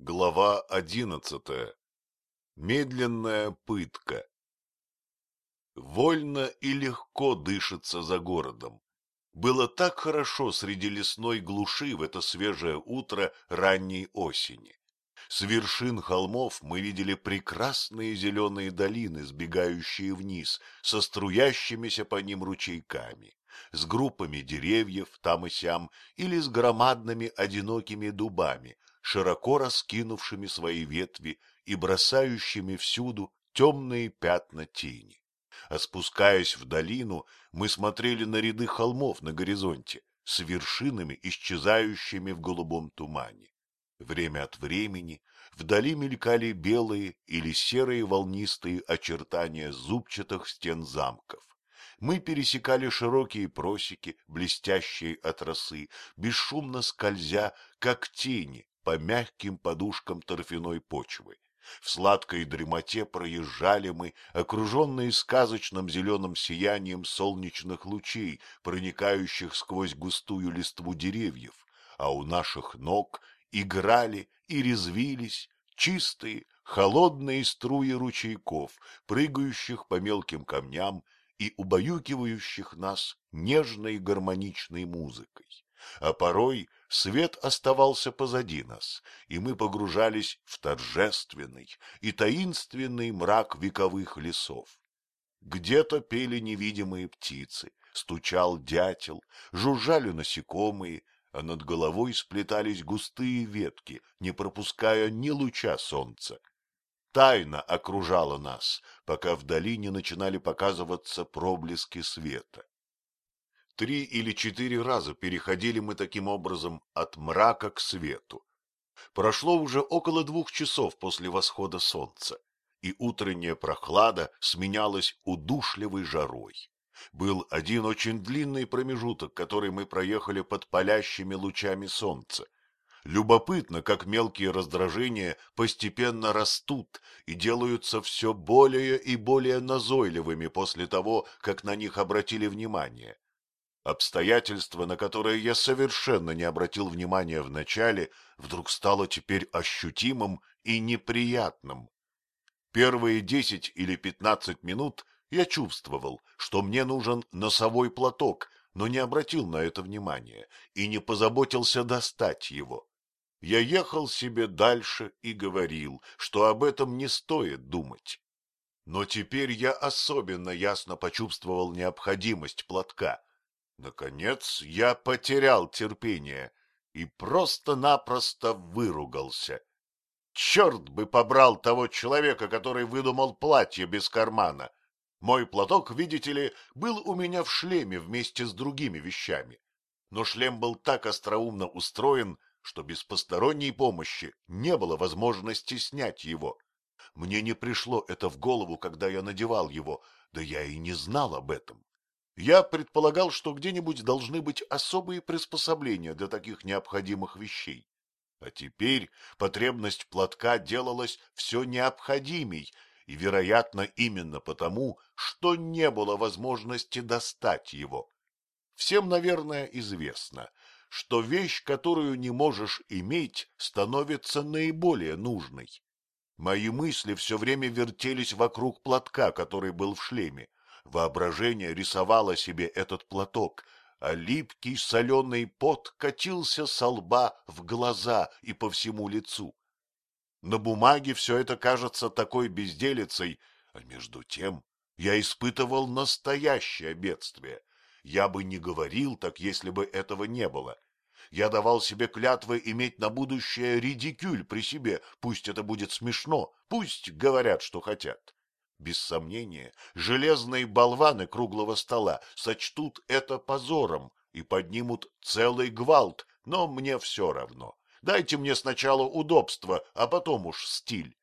Глава одиннадцатая. Медленная пытка. Вольно и легко дышится за городом. Было так хорошо среди лесной глуши в это свежее утро ранней осени. С вершин холмов мы видели прекрасные зеленые долины, сбегающие вниз, со струящимися по ним ручейками, с группами деревьев там и сям или с громадными одинокими дубами, широко раскинувшими свои ветви и бросающими всюду темные пятна тени. А спускаясь в долину, мы смотрели на ряды холмов на горизонте с вершинами, исчезающими в голубом тумане. Время от времени вдали мелькали белые или серые волнистые очертания зубчатых стен замков. Мы пересекали широкие просеки, блестящие от росы, бесшумно скользя, как тени, по мягким подушкам торфяной почвы. В сладкой дремоте проезжали мы, окруженные сказочным зеленым сиянием солнечных лучей, проникающих сквозь густую листву деревьев, а у наших ног играли и резвились чистые, холодные струи ручейков, прыгающих по мелким камням и убаюкивающих нас нежной гармоничной музыкой. А порой свет оставался позади нас, и мы погружались в торжественный и таинственный мрак вековых лесов. Где-то пели невидимые птицы, стучал дятел, жужжали насекомые, а над головой сплетались густые ветки, не пропуская ни луча солнца. Тайна окружала нас, пока вдали не начинали показываться проблески света. Три или четыре раза переходили мы таким образом от мрака к свету. Прошло уже около двух часов после восхода солнца, и утренняя прохлада сменялась удушливой жарой. Был один очень длинный промежуток, который мы проехали под палящими лучами солнца. Любопытно, как мелкие раздражения постепенно растут и делаются все более и более назойливыми после того, как на них обратили внимание. Обстоятельство, на которое я совершенно не обратил внимания вначале, вдруг стало теперь ощутимым и неприятным. Первые десять или пятнадцать минут я чувствовал, что мне нужен носовой платок, но не обратил на это внимания и не позаботился достать его. Я ехал себе дальше и говорил, что об этом не стоит думать. Но теперь я особенно ясно почувствовал необходимость платка. Наконец я потерял терпение и просто-напросто выругался. Черт бы побрал того человека, который выдумал платье без кармана. Мой платок, видите ли, был у меня в шлеме вместе с другими вещами. Но шлем был так остроумно устроен, что без посторонней помощи не было возможности снять его. Мне не пришло это в голову, когда я надевал его, да я и не знал об этом. Я предполагал, что где-нибудь должны быть особые приспособления для таких необходимых вещей. А теперь потребность платка делалась все необходимей, и, вероятно, именно потому, что не было возможности достать его. Всем, наверное, известно, что вещь, которую не можешь иметь, становится наиболее нужной. Мои мысли все время вертелись вокруг платка, который был в шлеме, Воображение рисовало себе этот платок, а липкий соленый пот катился со лба в глаза и по всему лицу. На бумаге все это кажется такой безделицей, а между тем я испытывал настоящее бедствие. Я бы не говорил так, если бы этого не было. Я давал себе клятвы иметь на будущее редикюль при себе, пусть это будет смешно, пусть говорят, что хотят. Без сомнения, железные болваны круглого стола сочтут это позором и поднимут целый гвалт, но мне все равно. Дайте мне сначала удобство, а потом уж стиль.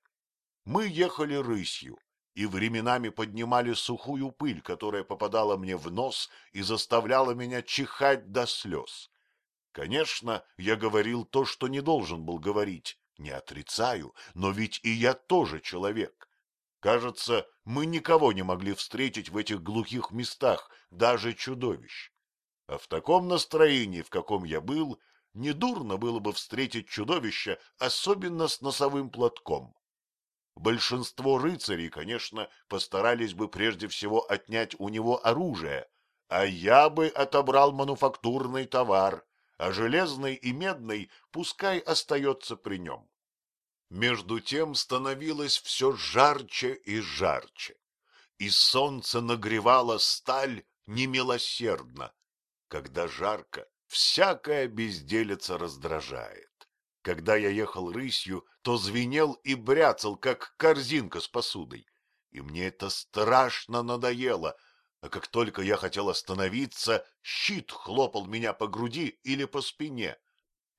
Мы ехали рысью и временами поднимали сухую пыль, которая попадала мне в нос и заставляла меня чихать до слез. Конечно, я говорил то, что не должен был говорить, не отрицаю, но ведь и я тоже человек. Кажется, мы никого не могли встретить в этих глухих местах, даже чудовищ. А в таком настроении, в каком я был, недурно было бы встретить чудовище, особенно с носовым платком. Большинство рыцарей, конечно, постарались бы прежде всего отнять у него оружие, а я бы отобрал мануфактурный товар, а железный и медный пускай остается при нем. Между тем становилось все жарче и жарче, и солнце нагревало сталь немилосердно. Когда жарко, всякая безделица раздражает. Когда я ехал рысью, то звенел и бряцал, как корзинка с посудой. И мне это страшно надоело, а как только я хотел остановиться, щит хлопал меня по груди или по спине.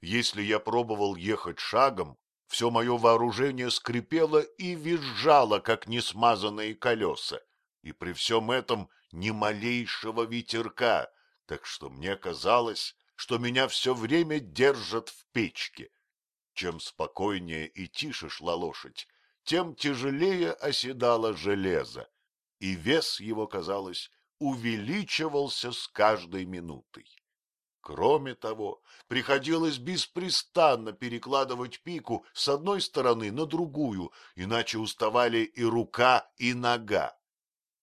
Если я пробовал ехать шагом, все мое вооружение скрипело и визжало, как несмазанные колеса. И при всем этом ни малейшего ветерка, так что мне казалось, что меня все время держат в печке. Чем спокойнее и тише шла лошадь, тем тяжелее оседало железо, и вес его, казалось, увеличивался с каждой минутой. Кроме того, приходилось беспрестанно перекладывать пику с одной стороны на другую, иначе уставали и рука, и нога.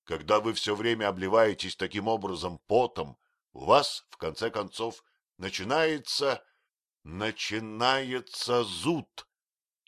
Когда вы все время обливаетесь таким образом потом, у вас, в конце концов, начинается Начинается зуд,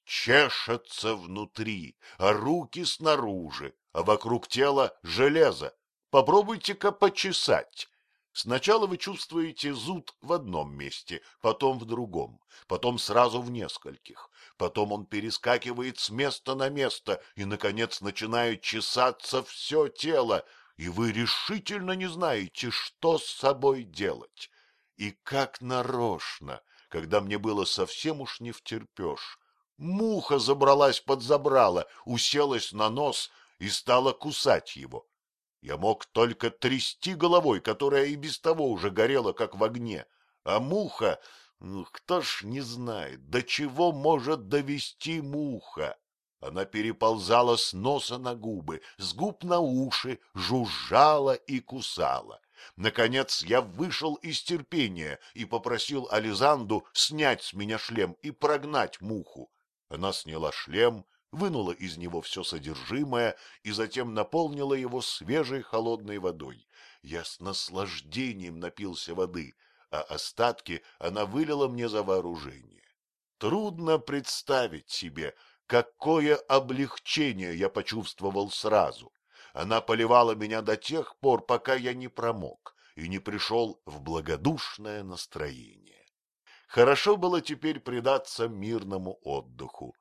чешется внутри, а руки снаружи, а вокруг тела железо. Попробуйте-ка почесать. Сначала вы чувствуете зуд в одном месте, потом в другом, потом сразу в нескольких. Потом он перескакивает с места на место и, наконец, начинает чесаться все тело, и вы решительно не знаете, что с собой делать. И как нарочно когда мне было совсем уж не втерпешь. Муха забралась под забрало, уселась на нос и стала кусать его. Я мог только трясти головой, которая и без того уже горела, как в огне. А муха, ну, кто ж не знает, до чего может довести муха. Она переползала с носа на губы, с губ на уши, жужжала и кусала. Наконец я вышел из терпения и попросил Ализанду снять с меня шлем и прогнать муху. Она сняла шлем, вынула из него все содержимое и затем наполнила его свежей холодной водой. Я с наслаждением напился воды, а остатки она вылила мне за вооружение. Трудно представить себе, какое облегчение я почувствовал сразу. Она поливала меня до тех пор, пока я не промок и не пришел в благодушное настроение. Хорошо было теперь предаться мирному отдыху.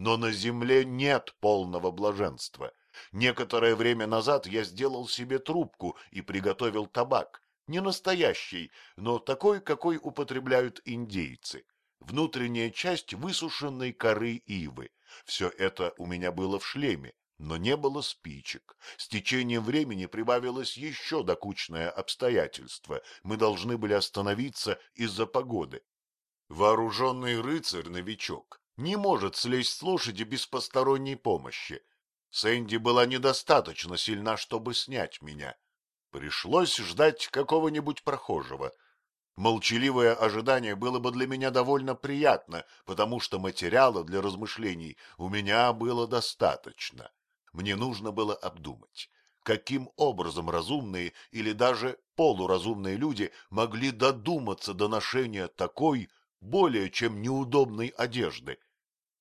Но на земле нет полного блаженства. Некоторое время назад я сделал себе трубку и приготовил табак. Не настоящий, но такой, какой употребляют индейцы. Внутренняя часть высушенной коры ивы. Все это у меня было в шлеме, но не было спичек. С течением времени прибавилось еще докучное обстоятельство. Мы должны были остановиться из-за погоды. Вооруженный рыцарь-новичок не может слезть с лошади без посторонней помощи. Сэнди была недостаточно сильна, чтобы снять меня. Пришлось ждать какого-нибудь прохожего. Молчаливое ожидание было бы для меня довольно приятно, потому что материала для размышлений у меня было достаточно. Мне нужно было обдумать, каким образом разумные или даже полуразумные люди могли додуматься до ношения такой, более чем неудобной одежды.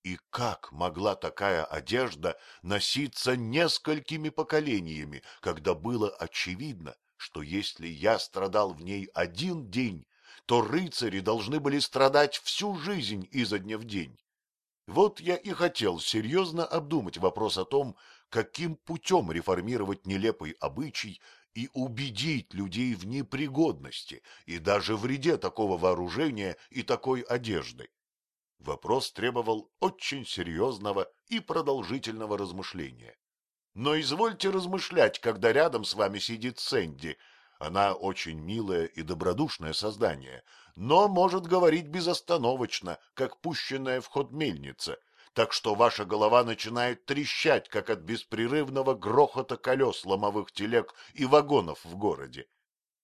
И как могла такая одежда носиться несколькими поколениями, когда было очевидно, что если я страдал в ней один день, то рыцари должны были страдать всю жизнь изо дня в день. Вот я и хотел серьезно обдумать вопрос о том, каким путем реформировать нелепый обычай и убедить людей в непригодности и даже вреде такого вооружения и такой одежды. Вопрос требовал очень серьезного и продолжительного размышления. Но извольте размышлять, когда рядом с вами сидит Сэнди. Она очень милое и добродушное создание, но может говорить безостановочно, как пущенная в ход мельница, так что ваша голова начинает трещать, как от беспрерывного грохота колес ломовых телег и вагонов в городе.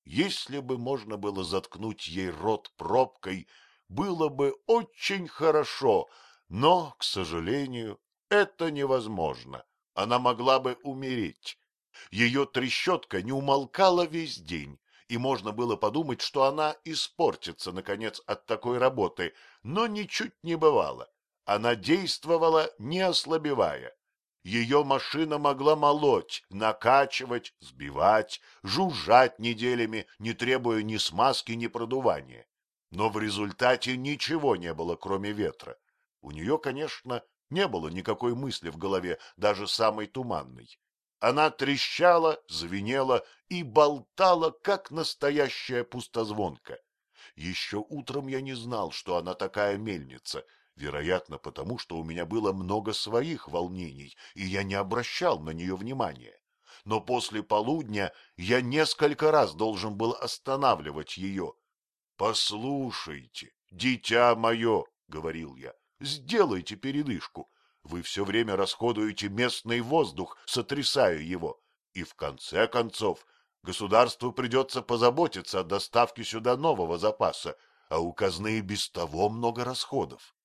Если бы можно было заткнуть ей рот пробкой, было бы очень хорошо, но, к сожалению, это невозможно. Она могла бы умереть. Ее трещотка не умолкала весь день, и можно было подумать, что она испортится, наконец, от такой работы, но ничуть не бывало. Она действовала, не ослабевая. Ее машина могла молоть, накачивать, сбивать, жужжать неделями, не требуя ни смазки, ни продувания. Но в результате ничего не было, кроме ветра. У нее, конечно, не было никакой мысли в голове, даже самой туманной. Она трещала, звенела и болтала, как настоящая пустозвонка. Еще утром я не знал, что она такая мельница, вероятно, потому что у меня было много своих волнений, и я не обращал на нее внимания. Но после полудня я несколько раз должен был останавливать ее. — Послушайте, дитя мое, — говорил я, — сделайте передышку. Вы все время расходуете местный воздух, сотрясая его, и в конце концов государству придется позаботиться о доставке сюда нового запаса, а у казны без того много расходов.